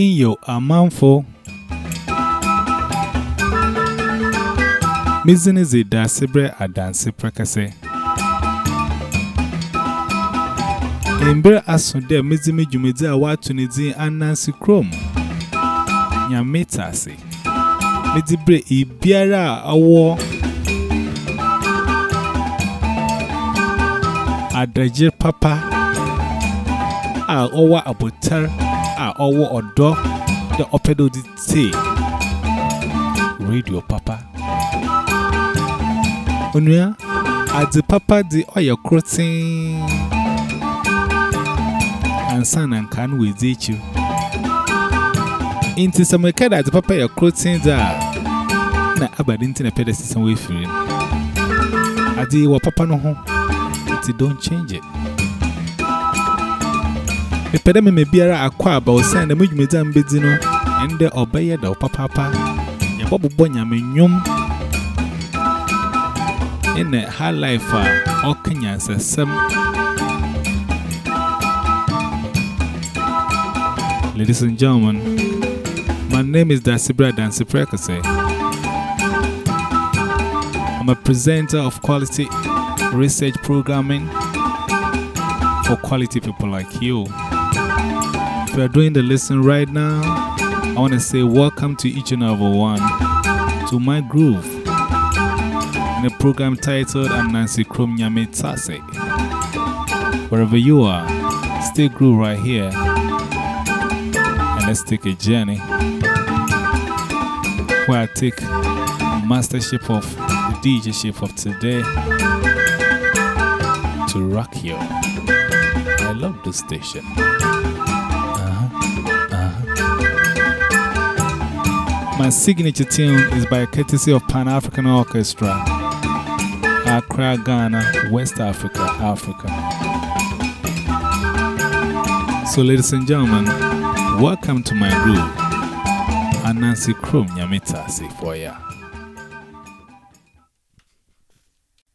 in amanfo. Mizin is a dancebre a dance precase. Mizimi jumidi a tunizi anansi chrome. Nyamitasi. Midibre ibiara awo. Adaje papa. A owa abotar a ọwọ ọdọ the ọpẹdọ di tee radio papa. Onua adi papa di ọyẹ krotin ansa na nka no wezi ekyir. Nti sɛ meka da adi papa yɛ krotin dza na abade nti na pɛ dɛ sisan wefiri no adi wɔ papa no ho. Nti don't change it. May be a send a and the obey the papa. Bonya. In a high life, are some. Ladies and gentlemen, my name is Dasibra Dansi Prekase. I'm a presenter of quality research programming for quality people like you. If you are doing the listen right now, I want to say welcome to each and every one to my groove in a program titled Anansi Krom Nyame Tase. Wherever you are, stay groove right here and let's take a journey where I take mastership of the DJship of today to rock you. I love this station. Uh-huh, uh-huh. My signature tune is by courtesy of Pan African Orchestra, Accra, Ghana, West Africa, Africa. So, ladies and gentlemen, welcome to my group. Anansi Krom Nyamita say for ya.